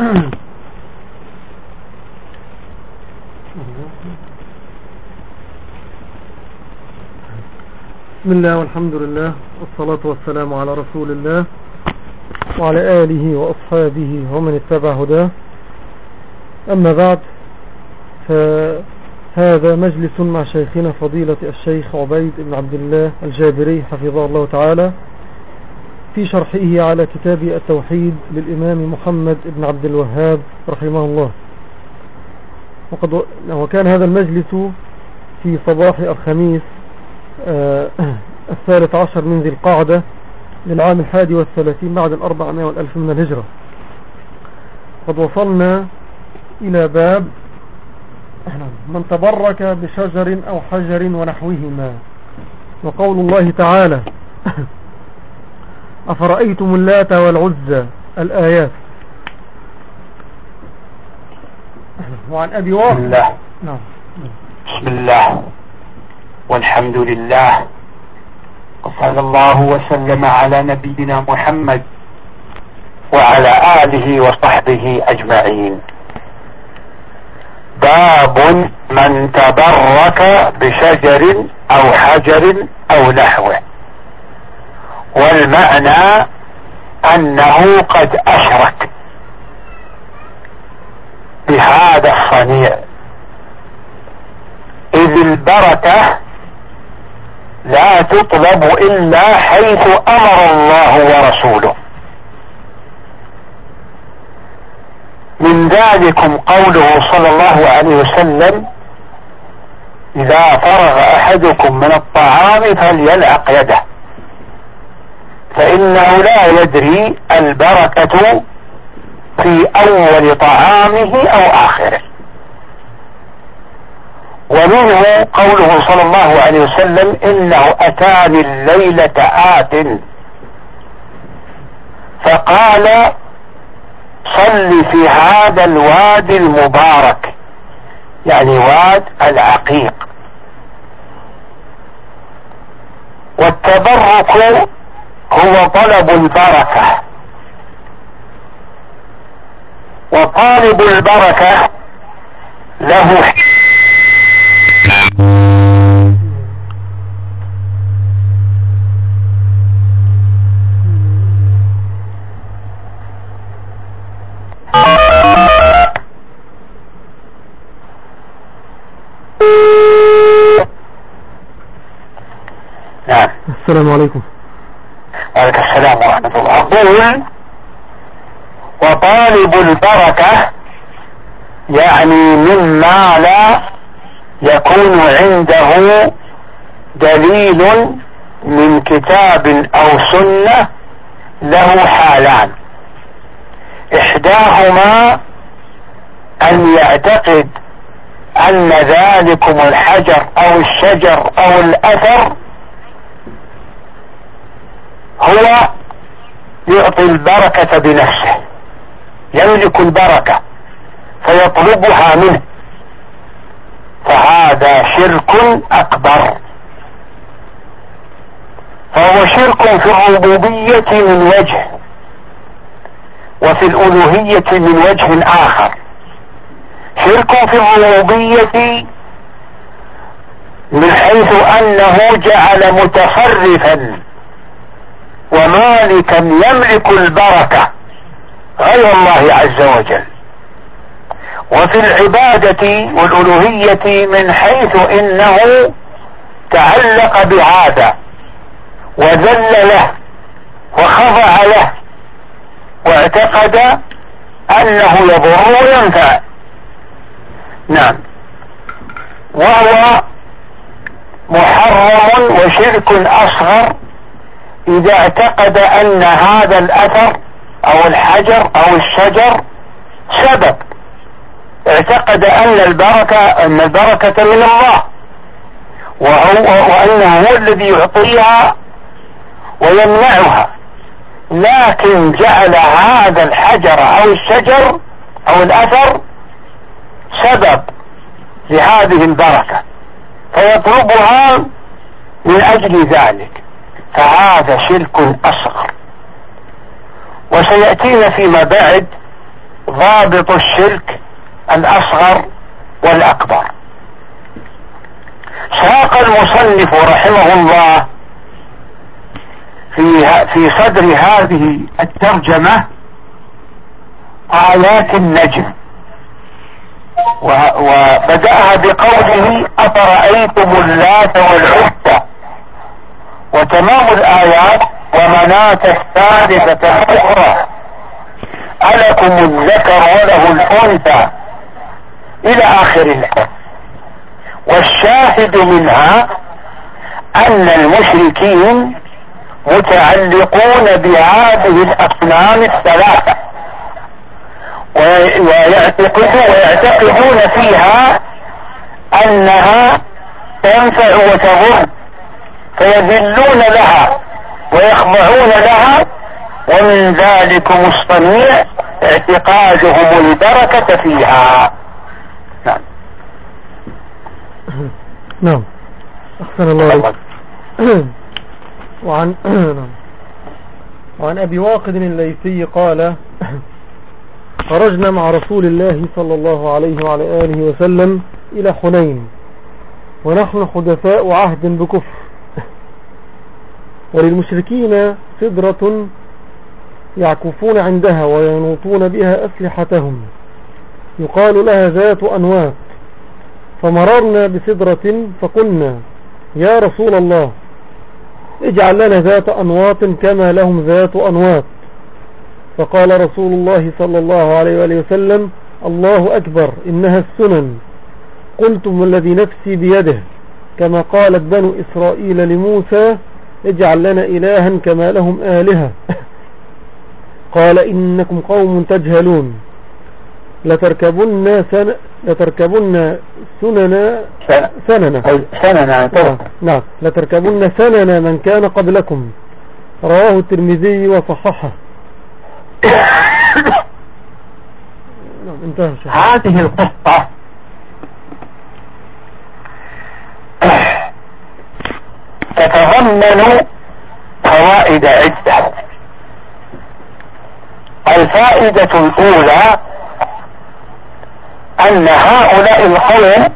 بسم الله والحمد لله والصلاة والسلام على رسول الله وعلى آله وأصحابه ومن اتبع هداه. أما بعد فهذا مجلس مع شيخنا فضيلة الشيخ عبيد بن عبد الله الجابري حفظه الله تعالى. في شرحه على كتاب التوحيد للإمام محمد بن عبد الوهاب رحمه الله. وقد وكان هذا المجلس في صباح الخميس آه، الثالث عشر من ذي القعدة للعام الحادي والثلاثين بعد الأربعمائة والألف من الهجرة. قد وصلنا إلى باب من تبرك بشجر أو حجر ونحوهما. وقول الله تعالى أفرأيتم اللات والعزى الآيات؟ وعن أبي واقع بسم الله. نعم. بسم الله. والحمد لله. وصلى الله وسلم على نبينا محمد وعلى آله وصحبه أجمعين. باب من تبرك بشجر أو حجر أو نحوه. والمعنى أنه قد أشرك بهذا الصنيع. إذ البركة لا تطلب إلا حيث أمر الله ورسوله. من ذلكم قوله صلى الله عليه وسلم إذا فرغ أحدكم من الطعام فليلعق يده. فإنه لا يدري البركة في أول طعامه أو آخره. ومنه قوله صلى الله عليه وسلم إنه أتاني الليلة آت. فقال صل في هذا الوادي المبارك يعني واد العقيق. والتبرك هو طلب البركة. وطالب البركة له نعم. السلام عليكم. وعليكم السلام ورحمة الله. أقول وطالب البركة يعني مما لا يكون عنده دليل من كتاب أو سنة له حالان. إحداهما أن يعتقد أن ذلكم الحجر أو الشجر أو الأثر هو يعطي البركة بنفسه يملك البركة فيطلبها منه. فهذا شرك أكبر. فهو شرك في الربوبية من وجه وفي الألوهية من وجه آخر. شرك في الربوبية من حيث أنه جعل متصرفا ومالكا يملك البركة. غير الله عز وجل. وفي العبادة والألوهية من حيث إنه تعلق بهذا وذل له. وخضع له. واعتقد أنه يضر وينفع. نعم. وهو محرم وشرك أصغر إذا اعتقد أن هذا الأثر أو الحجر أو الشجر سبب. اعتقد أن البركة أن البركة من الله. وهو وأنه هو الذي يعطيها ويمنعها. لكن جعل هذا الحجر أو الشجر أو الأثر سبب لهذه البركة. فيطلبها من أجل ذلك. فهذا شرك أصغر. وسيأتينا فيما بعد ضابط الشرك الأصغر والأكبر. ساق المصنف رحمه الله في في صدر هذه الترجمة آيات النجم. وبدأها بقوله أفرأيتم اللات والعزى وتمام الآيات ومناة الثالثة الأخرى. ألكم الذكر وله الأنثى. إلى آخر الآية والشاهد منها أن المشركين متعلقون بهذه الأصنام الثلاثة. ويعتقدون فيها أنها تنفع وتضر. فيذلون لها ويخضعون لها ومن ذلك مصطنيع اعتقادهم البركة فيها. نعم. نعم. أحسن الله عليك وعن وعن أبي واقد الليثي قال خرجنا مع رسول الله صلى الله عليه وعلى آله وسلم إلى حنين ونحن حدثاء عهد بكفر. وللمشركين سدرة يعكفون عندها وينوطون بها أسلحتهم. يقال لها ذات أنواط فمررنا بسدرة فقلنا يا رسول الله اجعل لنا ذات أنواط كما لهم ذات أنواط فقال رسول الله صلى الله عليه وآله وسلم الله أكبر إنها السنن. قلتم الذي نفسي بيده كما قالت بنو إسرائيل لموسى اجعل لنا إلها كما لهم آلهة. قال إنكم قوم تجهلون. لتركبن سن لتركبن سننا سننا سننا آه، نعم. لتركبن سننا من كان قبلكم. رواه الترمذي وصححه. نعم انتهى هذه القصة تتضمن فوائد عدة. الفائدة الأولى أن هؤلاء القوم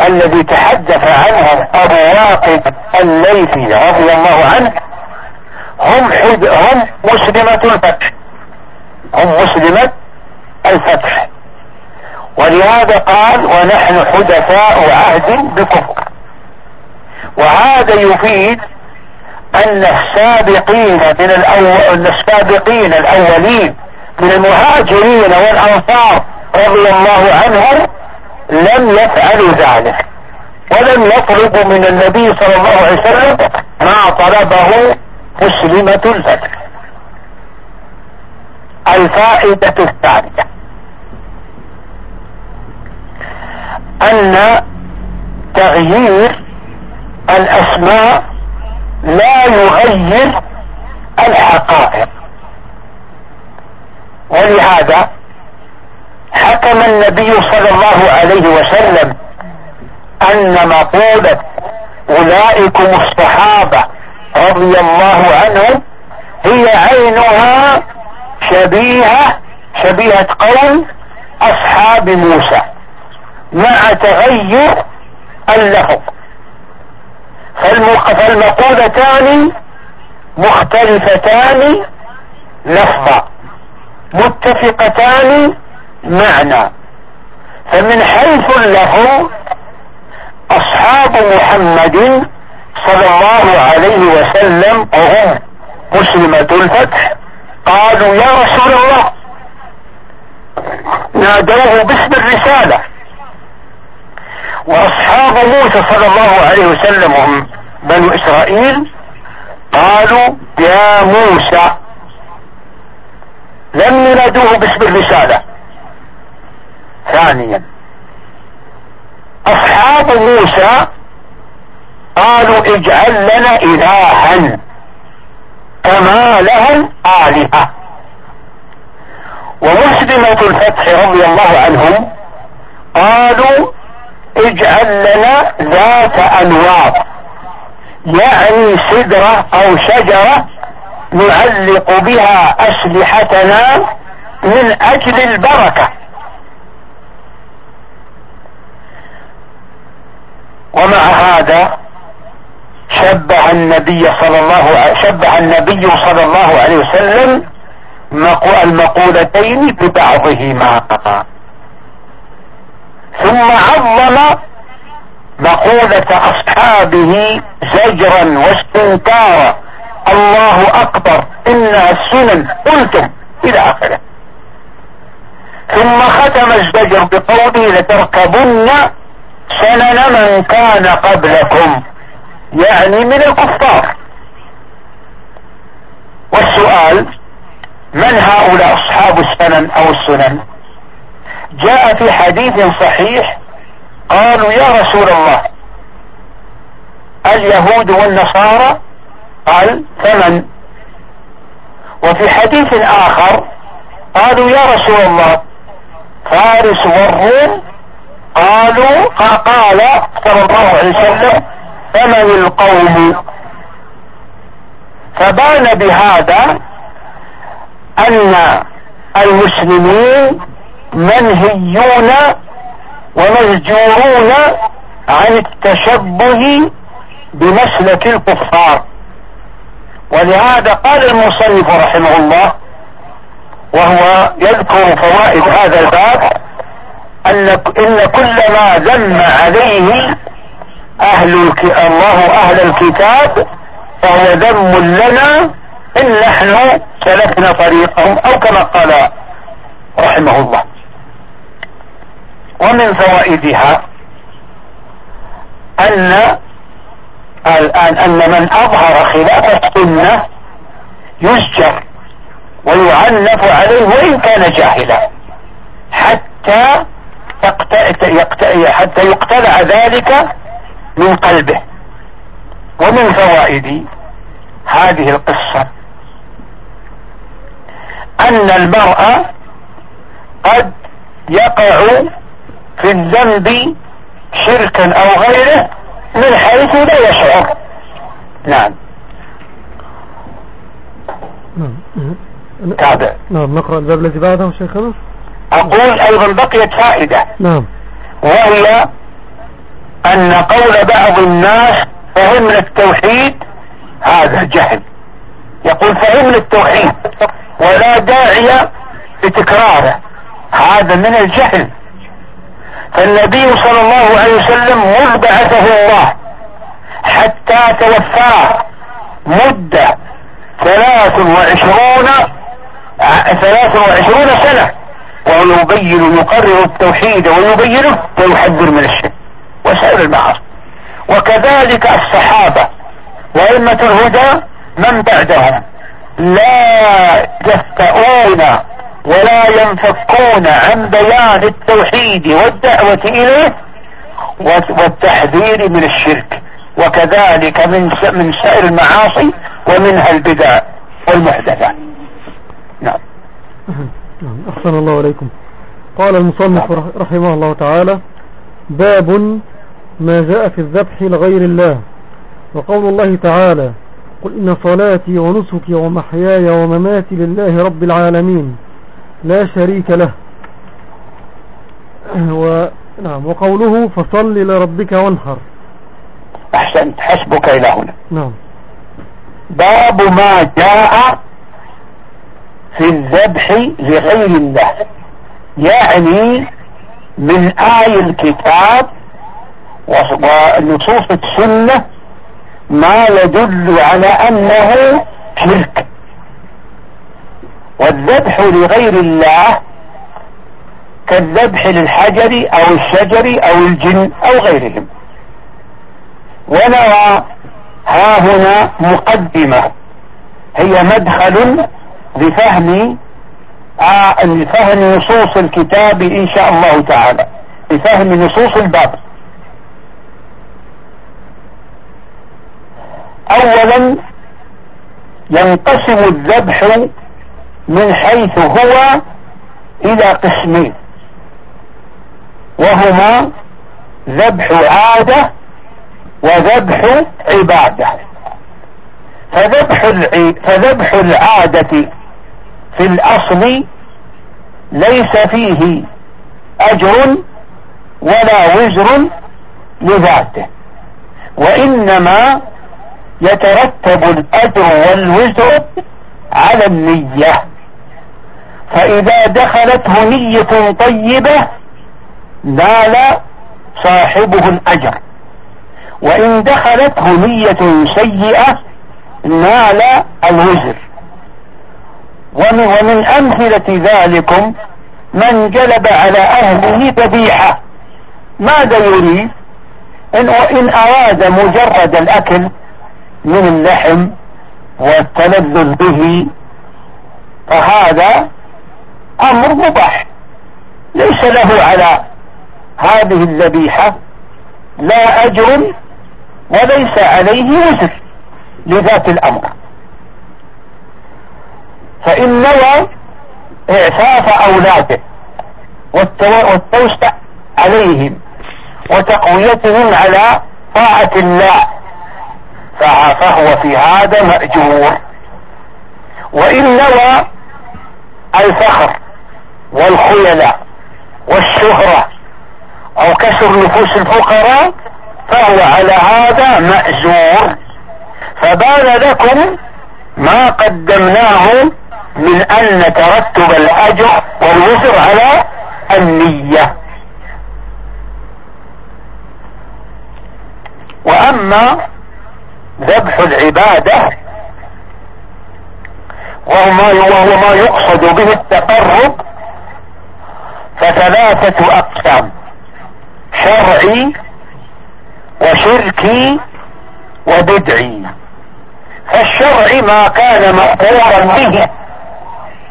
الذي تحدث عنهم أبو واقد الليثي رضي الله عنه هم حد هم مسلمة الفتح. هم مسلمة الفتح. ولهذا قال ونحن حدثاء عهد بكفر. وهذا يفيد أن السابقين من الأول السابقين الأولين من المهاجرين والأنصار رضي الله عنهم لم يفعلوا ذلك. ولم يطلبوا من النبي صلى الله عليه وسلم ما طلبه مسلمة الفتح الفائدة الثانية. أن تغيير الأسماء لا يغير الحقائق. ولهذا حكم النبي صلى الله عليه وسلم أن مقولة اولئكم الصحابة رضي الله عنهم هي عينها شبيهة شبيهة قول أصحاب موسى مع تغير اللفظ. فالمقولتان مختلفتان لفظا. متفقتان معنى. فمن حيث اللفظ أصحاب محمد صلى الله عليه وسلم وهم مسلمة الفتح قالوا يا رسول الله نادوه باسم الرسالة. وأصحاب موسى صلى الله عليه وسلم هم بنو إسرائيل قالوا يا موسى لم ينادوه باسم الرسالة. ثانيا أصحاب موسى قالوا اجعل لنا الها كما لهم آلهة. ومسلمة الفتح رضي الله عنهم قالوا اجعل لنا ذات انواط يعني سدرة أو شجرة نعلق بها أسلحتنا من أجل البركة. ومع هذا شبه النبي صلى الله شبه النبي صلى الله عليه وسلم المقولتين ببعضهما ثم عظم مقولة أصحابه زجرا واستنكارا. الله أكبر. إنها السنن. قلتم إلى آخره. ثم ختم الزجر بقوله لتركبن سنن من كان قبلكم. يعني من الكفار. والسؤال من هؤلاء أصحاب السنن أو السنن؟ جاء في حديث صحيح قالوا يا رسول الله اليهود والنصارى قال فمن وفي حديث آخر قالوا يا رسول الله فارس والروم قالوا قال صلى الله عليه وسلم فمن القوم. فبان بهذا أن المسلمين منهيون ومزجورون عن التشبه بمسلك الكفار. ولهذا قال المصنف رحمه الله وهو يذكر فوائد هذا الباب أن إن كل ما ذم عليه أهل الك... الله أهل الكتاب فهو ذم لنا إن نحن سلكنا طريقهم أو كما قال رحمه الله. ومن فوائدها أن الآن أن من أظهر خلاف السنة يزجر ويعنف عليه وإن كان جاهلا حتى حتى يقتلع ذلك من قلبه. ومن فوائد هذه القصة أن المرأة قد يقع في الذنب شركا أو غيره من حيث لا يشعر. نعم. تابع. نعم نقرأ الباب الذي بعده شيخنا أقول أيضا بقيت فائدة. نعم. وهي أن قول بعض الناس فهمنا التوحيد هذا جهل. يقول فهمنا التوحيد ولا داعي لتكراره. هذا من الجهل. فالنبي صلى الله عليه وسلم مذ بعثه الله حتى توفاه مدة ثلاث وعشرون ثلاث وعشرون سنة. وهو يبين يقرر التوحيد ويبينه ويحذر من الشرك وسائر المعاصي. وكذلك الصحابة وأئمة الهدى من بعدهم. لا يفتؤون ولا ينفكون عن بيان التوحيد والدعوة إليه والتحذير من الشرك. وكذلك من من سائر المعاصي ومنها البدع والمحدثات. نعم. نعم أحسن الله عليكم قال المصنف رحمه الله تعالى باب ما جاء في الذبح لغير الله. وقول الله تعالى قل إن صلاتي ونسكي ومحياي ومماتي لله رب العالمين. لا شريك له. و... نعم وقوله فصل لربك وانحر. أحسنت حسبك إلى هنا. نعم. باب ما جاء في الذبح لغير الله. يعني من آي الكتاب ونصوص السنة ما يدل على أنه شرك. والذبح لغير الله كالذبح للحجر أو الشجر أو الجن أو غيرهم. ونرى ها هنا مقدمة. هي مدخل لفهم آه لفهم نصوص الكتاب إن شاء الله تعالى. لفهم نصوص الباب اولا ينقسم الذبح من حيث هو إلى قسمين. وهما ذبح عادة وذبح عبادة. فذبح, فذبح العادة في الأصل ليس فيه أجر ولا وزر لذاته. وإنما يترتب الأجر والوزر على النية. فإذا دخلته نية طيبة نال صاحبه الأجر. وإن دخلته نية سيئة نال الوزر. ومن, ومن أمثلة ذلكم من جلب على أهله ذبيحة. ماذا يريد؟ إن, إن أراد مجرد الأكل من اللحم والتلذذ به فهذا أمر مباح. ليس له على هذه الذبيحة لا أجر وليس عليه وزر لذات الأمر. فإن نوى إعفاف أولاده والتوسع عليهم وتقويتهم على طاعة الله فهو في هذا مأجور. وإن نوى الفخر والخيلاء والشهرة أو كسر نفوس الفقراء فهو على هذا مأجور فبان لكم ما قدمناه من أن ترتب الأجر والوزر على النية. وأما ذبح العبادة وهو ما يقصد به التقرب فثلاثة أقسام شرعي وشركي وبدعي. فالشرعي ما كان مأمورا به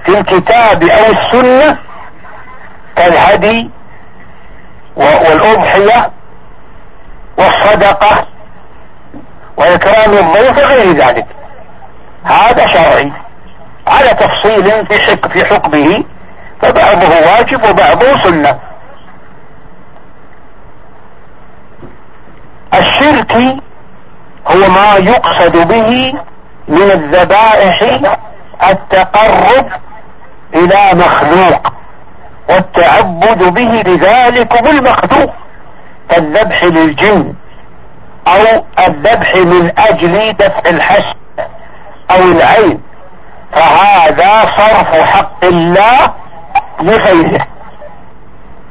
في الكتاب أو السنة كالهدي والأضحية والصدقة وإكرام الضيف وغير ذلك. هذا شرعي. على تفصيل في حكمه فبعضه واجب وبعضه سنة. الشرك هو ما يقصد به من الذبائح التقرب إلى مخلوق والتعبد به لذلك بالمخلوق كالذبح للجن أو الذبح من أجل دفع الحسن أو العين. فهذا صرف حق الله لغيره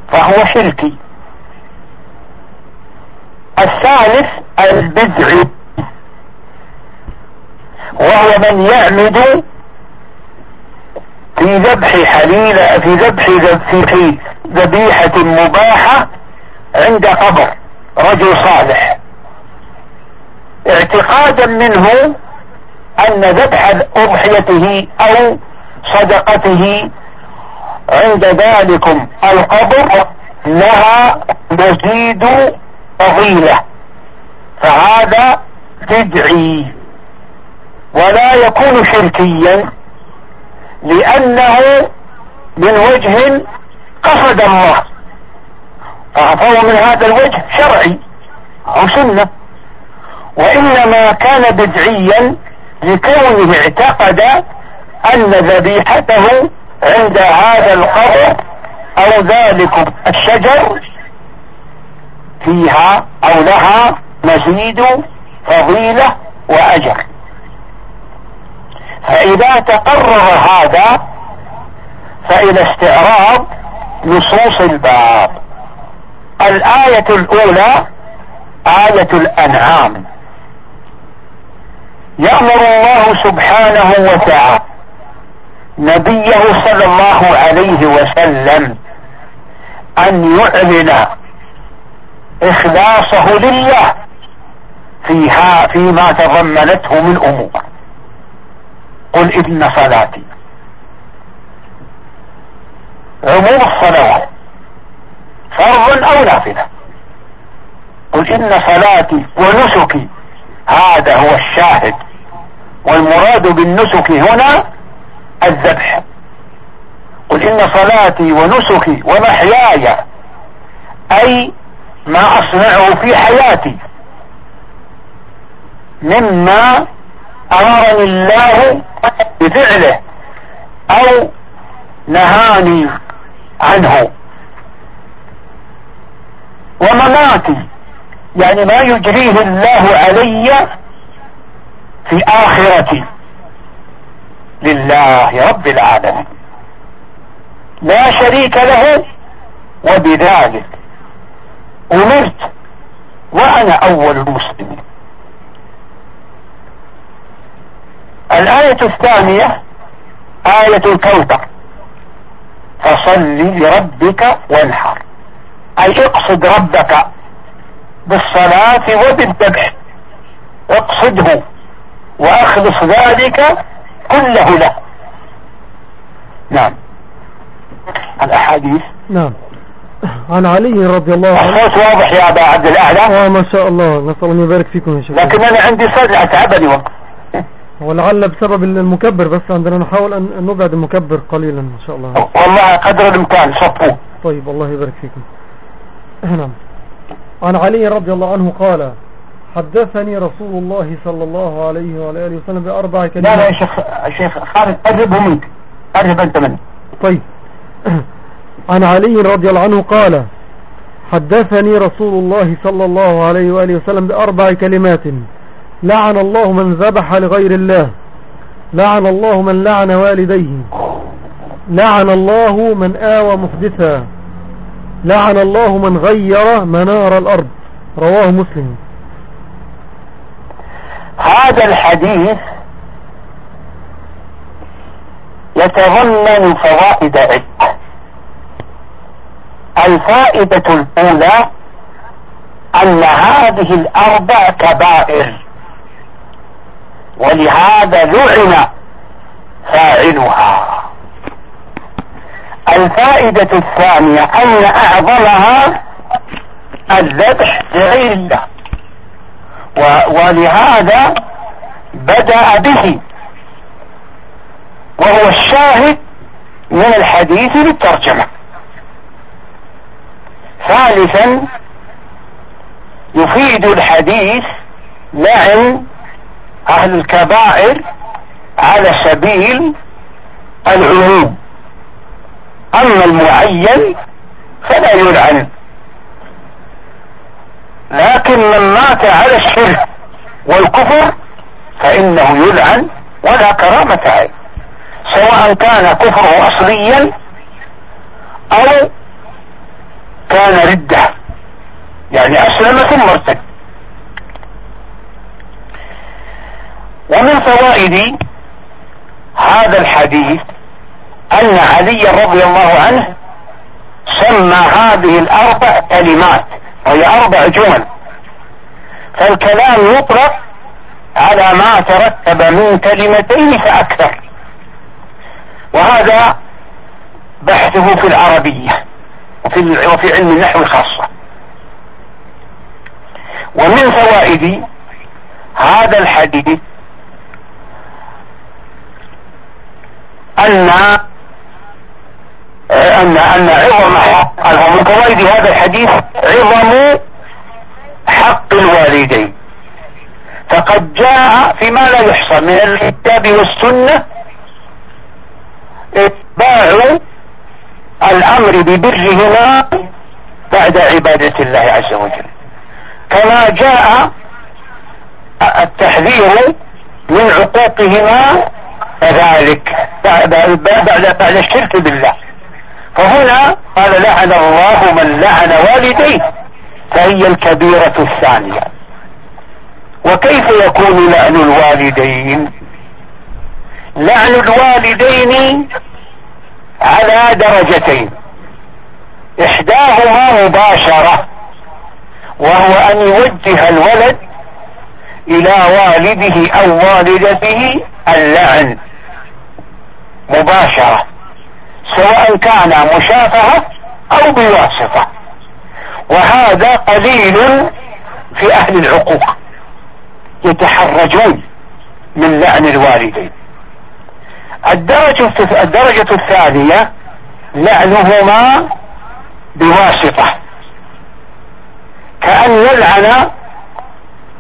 فهو شركي. الثالث البدع وهو من يعمد في ذبح حليلة في ذبح في ذبيحة مباحة عند قبر رجل صالح. اعتقادا منه أن ذبح أضحيته أو صدقته عند ذلكم القبر لها مزيد فضيلة فهذا بدعي. ولا يكون شركيا لأنه من وجه قصد الله. فهو من هذا الوجه شرعي أو سنة. وإنما كان بدعيا لكونه اعتقد أن ذبيحته عند هذا القبر أو ذلك الشجر فيها أو لها مزيد فضيلة وأجر. فإذا تقرر هذا فإلى استعراض نصوص الباب. الآية الأولى آية الأنعام. يأمر الله سبحانه وتعالى نبيه صلى الله عليه وسلم أن يعلن إخلاصه لله فيها فيما تضمنته من أمور. قل إن صلاتي. عموم الصلوات فرض أو نافلة. قل إن صلاتي ونسكي. هذا هو الشاهد. والمراد بالنسك هنا الذبح. قل إن صلاتي ونسكي ومحياي أي ما أصنعه في حياتي. مما أمرني الله بفعله أو نهاني عنه. ومماتي يعني ما يجريه الله علي في آخرتي. لله رب العالمين. لا شريك له وبذلك أمرت وأنا أول المسلمين. الآية الثانية آية الكوثر فصل لربك وانحر. أي اقصد ربك بالصلاة وبالذبح اقصده وأخلص ذلك كله له نعم. الأحاديث. نعم. عن علي رضي الله عنه. الصوت واضح يا أبا عبد الأعلى. آه ما شاء الله. نسأل الله يبارك فيكم يا شيخ لكن أنا عندي صدع تعبني وقت ولعل بسبب المكبر بس عندنا نحاول أن نبعد المكبر قليلا إن شاء الله. والله قدر الإمكان صفوه طيب الله يبارك فيكم. نعم. عن علي رضي الله عنه قال حدثني رسول الله صلى الله عليه وآله وسلم بأربع كلمات لا لا يا شيخ شيخ خالد قربه منك. قرب أنت منه طيب. عن علي رضي الله عنه قال حدثني رسول الله صلى الله عليه وآله وسلم بأربع كلمات. لعن الله من ذبح لغير الله. لعن الله من لعن والديه. لعن الله من آوى محدثا. لعن الله من غير منار الأرض. رواه مسلم. هذا الحديث يتضمن فوائد عدة. الفائدة الأولى أن هذه الأربع كبائر ولهذا لعن فاعلها. الفائدة الثانية أن أعظمها الذبح لغير الله ولهذا بدأ به. وهو الشاهد من الحديث للترجمة ثالثا يفيد الحديث لعن أهل الكبائر على سبيل العموم أما المعين فلا يلعن. لكن من مات على الشرك والكفر فإنه يلعن ولا كرامة عليه. سواء كان كفره أصليا أو كان ردة. يعني أسلم ثم ارتد. ومن فوائد هذا الحديث أن علي رضي الله عنه سمى هذه الأربع كلمات. وهي أربع جمل. فالكلام يطلق على ما ترتب من كلمتين فأكثر. وهذا بحثه في العربية وفي, وفي علم النحو خاصة ومن فوائد هذا الحديث أن أن أن عظم من فوائد هذا الحديث عظم حق الوالدين. فقد جاء فيما لا يحصى من الكتاب والسنة إتباع الأمر ببرهما بعد عبادة الله عز وجل. كما جاء التحذير من عقوقهما كذلك بعد, بعد الشرك بالله. فهنا قال لعن الله من لعن والديه فهي الكبيرة الثانية. وكيف يكون لعن الوالدين؟ لعن الوالدين على درجتين. إحداهما مباشرة وهو أن يوجه الولد إلى والده أو والدته اللعن. مباشرة. سواء كان مشافهة أو بواسطة. وهذا قليل في أهل العقوق يتحرجون من لعن الوالدين. الدرجة, الدرجة الثانية لعنهما بواسطة. كأن يلعن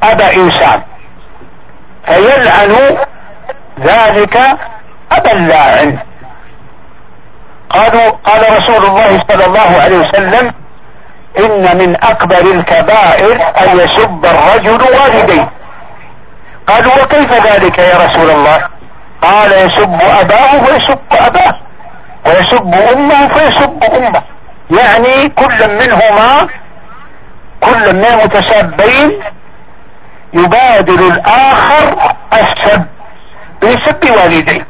أبا إنسان فيلعن ذلك أبا اللاعن. قالوا قال رسول الله صلى الله عليه وسلم إن من أكبر الكبائر أن يسب الرجل والديه. قالوا وكيف ذلك يا رسول الله؟ قال يسب أباه ويسب أباه ويسب أمه فيسب أمه. يعني كل منهما كل من المتسبين يبادل الآخر السب بسب والديه.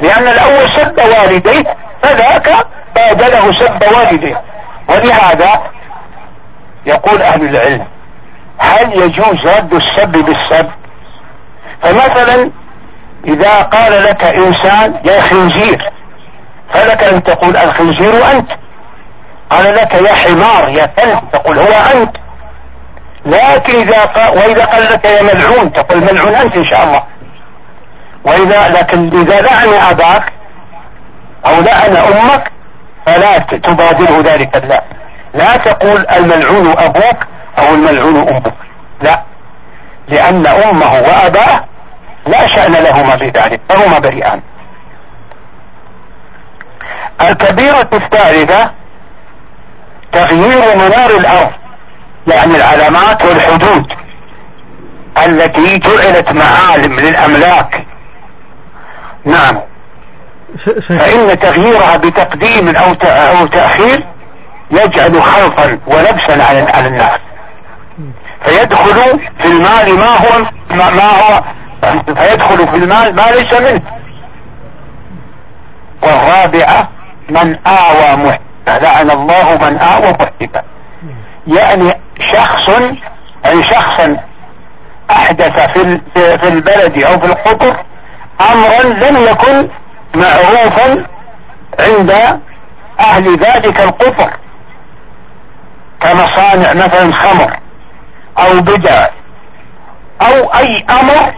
لأن الأول سب والديه فذاك بادله سب والديه. ولهذا يقول أهل العلم هل يجوز رد السب بالسب؟ فمثلا إذا قال لك إنسان يا خنزير فلك أن تقول الخنزير أنت. قال لك يا حمار يا كلب تقول هو أنت. لكن إذا قال وإذا قال لك يا ملعون تقول ملعون أنت إن شاء الله. وإذا لكن إذا لعن أباك أو لعن أمك فلا تبادره ذلك لا. لا تقول الملعون أبوك أو الملعون أمك لا. لأن أمه وأباه لا شأن لهما بذلك فهما بريئان. الكبيرة الثالثة تغيير منار الأرض يعني العلامات والحدود التي جعلت معالم للأملاك نعم. فإن تغييرها بتقديم أو أو تأخير يجعل خلطا ولبسا على الناس. فيدخل في المال ما هو ما هو فيدخل في المال ما ليس منه. والرابعة من آوى محبا لعن الله من آوى محبا يعني شخص أي شخصا أحدث في في البلد أو في القطر أمرا لم يكن معروفا عند أهل ذلك القطر كمصانع مثلا خمر أو بدع أو أي أمر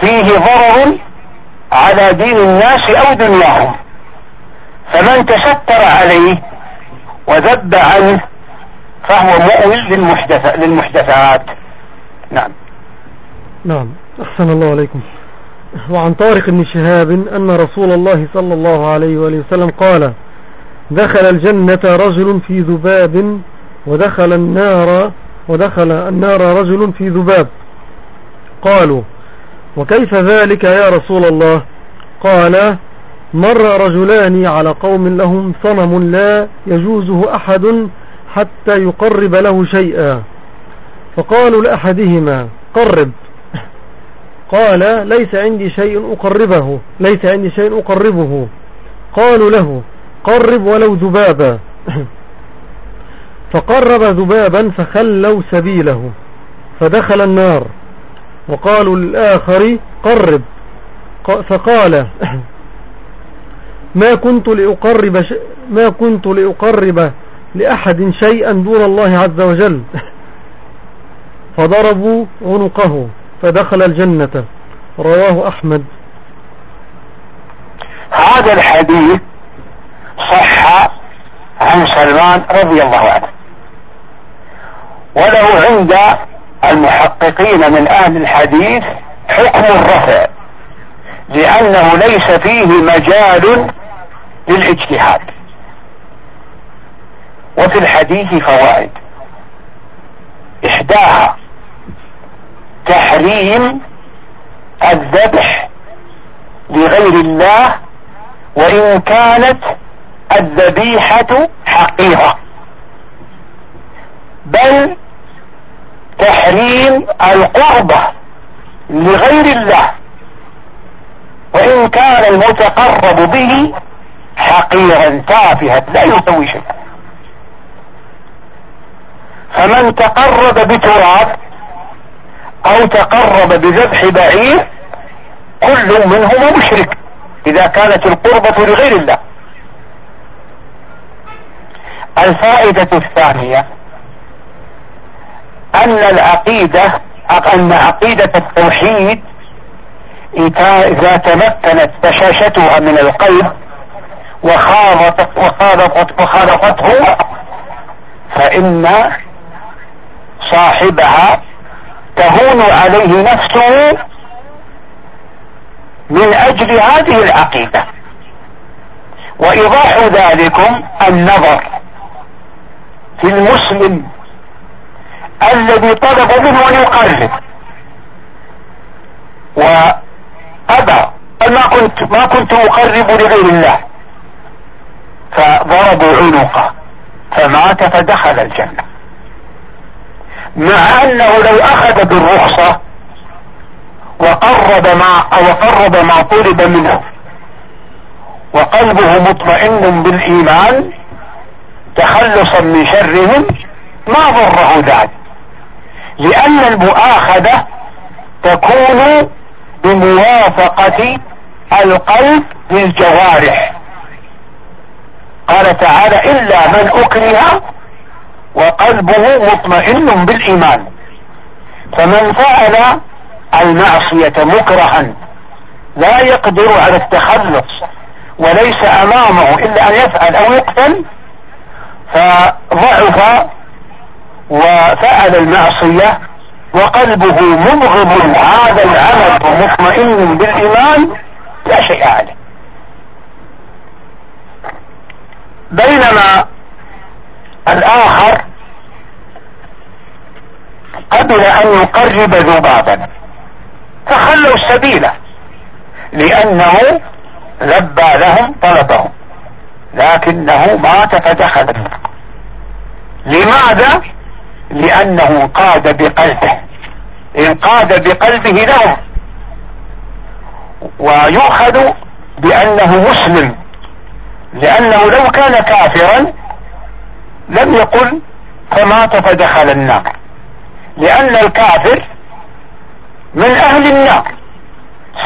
فيه ضرر على دين الناس أو دنياهم. فمن تستر عليه وذب عنه فهو للمحدث للمحدثات. نعم. نعم. أحسن الله عليكم. وعن طارق بن شهاب أن رسول الله صلى الله عليه وآله وسلم قال دخل الجنة رجل في ذباب ودخل النار ودخل النار رجل في ذباب. قالوا وكيف ذلك يا رسول الله؟ قال مر رجلان على قوم لهم صنم لا يجوزه أحد حتى يقرب له شيئا. فقالوا لأحدهما قرب. قال ليس عندي شيء أقربه ليس عندي شيء أقربه. قالوا له قرب ولو ذبابا. فقرب ذبابا فخلوا سبيله فدخل النار. وقالوا للآخر قرب. فقال ما كنت لأقرب ما كنت لأقرب لأحد شيئا دون الله عز وجل. فضربوا عنقه. فدخل الجنة. رواه أحمد. هذا الحديث صح عن سلمان رضي الله عنه. وله عند المحققين من أهل الحديث حكم الرفع لأنه ليس فيه مجال للاجتهاد. وفي الحديث فوائد. إحداها تحريم الذبح لغير الله وإن كانت الذبيحة حقيقة. بل تحريم القربة لغير الله وإن كان المتقرب به حقيرا تافها لا يسوي شيئا. فمن تقرب بتراب أو تقرب بذبح بعير كل منهما مشرك إذا كانت القربة لغير الله. الفائدة الثانية أن العقيدة أن عقيدة التوحيد إذا تمكنت بشاشتها من القلب وخالطت وخالطت وخالطته فإن صاحبها تهون عليه نفسه من أجل هذه العقيدة. وإيضاح ذلكم النظر في المسلم الذي طلب منه أن يقرب وأبى ما كنت ما كنت أقرب لغير الله. فضربوا عنقه. فمات فدخل الجنة. مع أنه لو أخذ بالرخصة وقرب ما وقرب ما طلب منه وقلبه مطمئن بالإيمان تخلصا من شرهم ما ضره ذلك لأن المؤاخذة تكون بموافقة القلب للجوارح. قال تعالى إلا من أكره وقلبه مطمئن بالإيمان. فمن فعل المعصية مكرها لا يقدر على التخلص وليس أمامه إلا أن يفعل أو يقتل فضعف وفعل المعصية وقلبه مبغض هذا العمل ومطمئن بالإيمان لا شيء عليه. بينما الآخر قبل أن يقرب ذبابا. فخلوا السبيل لأنه لبى لهم طلبهم لكنه مات فدخل لماذا؟ لأنه انقاد بقلبه انقاد بقلبه لهم. ويؤخذ بأنه مسلم لأنه لو كان كافرا لم يقل فمات فدخل النار. لأن الكافر من أهل النار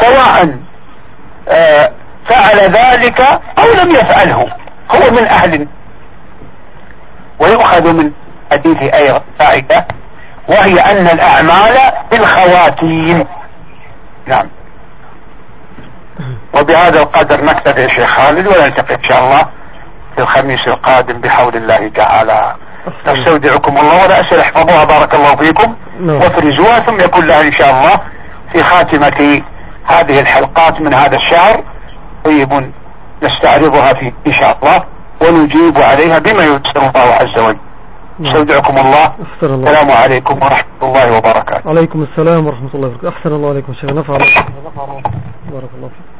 سواء آه، فعل ذلك أو لم يفعله هو من أهل. ويؤخذ من حديث أيضا فائدة وهي أن الأعمال بالخواتيم. نعم. وبهذا القدر نكتفي شيخ خالد ونلتقي إن شاء الله الخميس القادم بحول الله تعالى. نستودعكم الله ولا أسئلة احفظوها بارك الله فيكم. نعم. وافرزوها ثم يكون لها إن شاء الله في خاتمة هذه الحلقات من هذا الشهر. طيب نستعرضها في إن شاء الله ونجيب عليها بما ييسر الله عز وجل. نعم. أستودعكم الله. السلام عليكم ورحمة الله وبركاته. عليكم السلام ورحمة الله وبركاته. أحسن الله عليكم شيخ. نفع الله. بارك الله فيك.